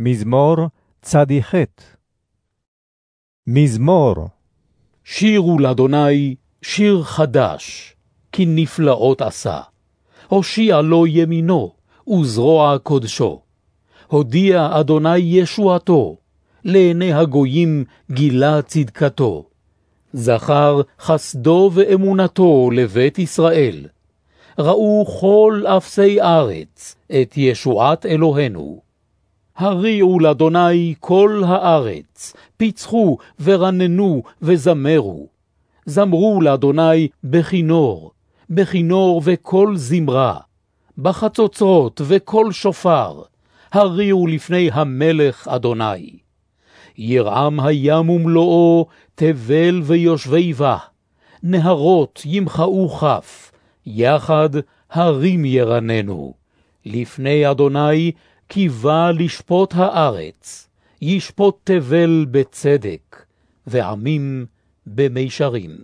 מזמור צ"ח מזמור שירו לאדוני שיר חדש, כי נפלאות עשה. הושיע לו ימינו, וזרוע קודשו. הודיע אדוני ישועתו, לעיני הגויים גילה צדקתו. זכר חסדו ואמונתו לבית ישראל. ראו כל אפסי ארץ את ישועת אלוהינו. הריעו לאדוני כל הארץ, פיצחו ורננו וזמרו. זמרו לאדוני בכינור, בכינור וקול זמרה, בחצוצרות וקול שופר, הריעו לפני המלך אדוני. ירעם הים ומלואו, תבל ויושבי בה, נהרות ימחאו כף, יחד הרים ירננו. לפני אדוני כי בא לשפוט הארץ, ישפוט תבל בצדק, ועמים במישרים.